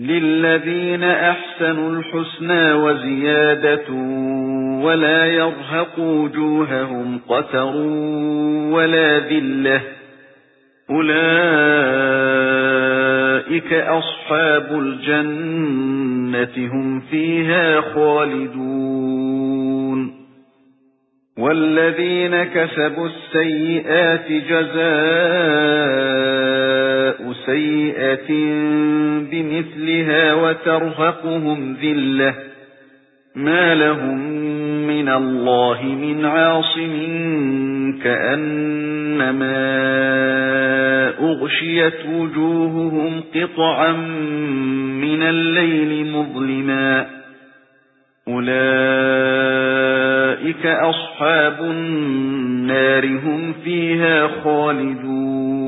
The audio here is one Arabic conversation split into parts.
لِلَّذِينَ أَحْسَنُوا الْحُسْنَى وَزِيَادَةٌ وَلَا يَرْهَقُ وُجُوهَهُمْ قَتَرٌ وَلَا ذِلَّةٌ أُولَئِكَ أَصْحَابُ الْجَنَّةِ هُمْ فِيهَا خَالِدُونَ وَالَّذِينَ كَسَبُوا السَّيِّئَاتِ جَزَاءُ سَيِّئَةٍ بِمِثْلِهَا وَتَرْهَقُهُمْ ذِلَّةٌ. مَا لَهُم مِّنَ اللَّهِ مِنْ عَاصِمٍ كَأَنَّمَا أُغْشِيَتْ وُجُوهُهُمْ قِطَعًا مِّنَ اللَّيْلِ مُظْلِمًا. أُولَئِكَ أَصْحَابُ النَّارِ هُمْ فِيهَا خَالِدُونَ.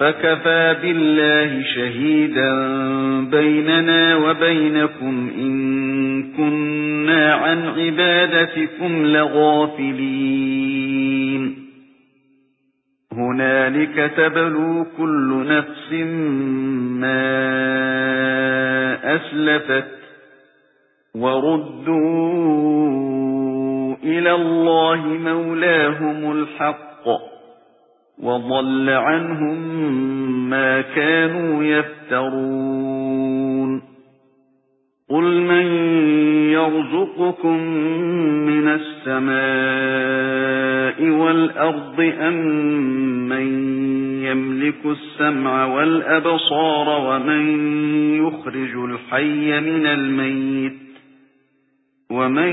فَكَفَى بِاللَّهِ شَهِيدًا بَيْنَنَا وَبَيْنَكُمْ إِن كُنَّا عَن عِبَادَتِكُمْ لَغَافِلِينَ. هُنَالِكَ تَبْلُو كُلُّ نَفْسٍ مَا أَسْلَفَتْ وَرُدُّوا إِلَى اللَّهِ مَوْلَاهُمُ الْحَقِّ. وَضَلَّ عَنْهُم مَّا كَانُوا يَفْتَرُونَ. قُلْ مَن يَرْزُقُكُم مِّنَ السَّمَاءِ وَالْأَرْضِ أَمَّن مَّن يَمْلِكُ السَّمْعَ وَالْأَبْصَارَ وَمَن يُخْرِجُ الْحَيَّ مِنَ الْمَيِّتِ وَمَن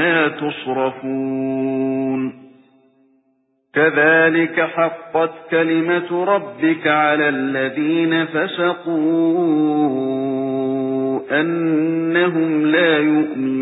فَأَنَّى تُصْرَفُونَ. كَذَلِكَ حَقَّتْ كَلِمَةُ رَبِّكَ عَلَى الَّذِينَ فَسَقُوا أَنَّهُمْ لَا يُؤْمِنُونَ.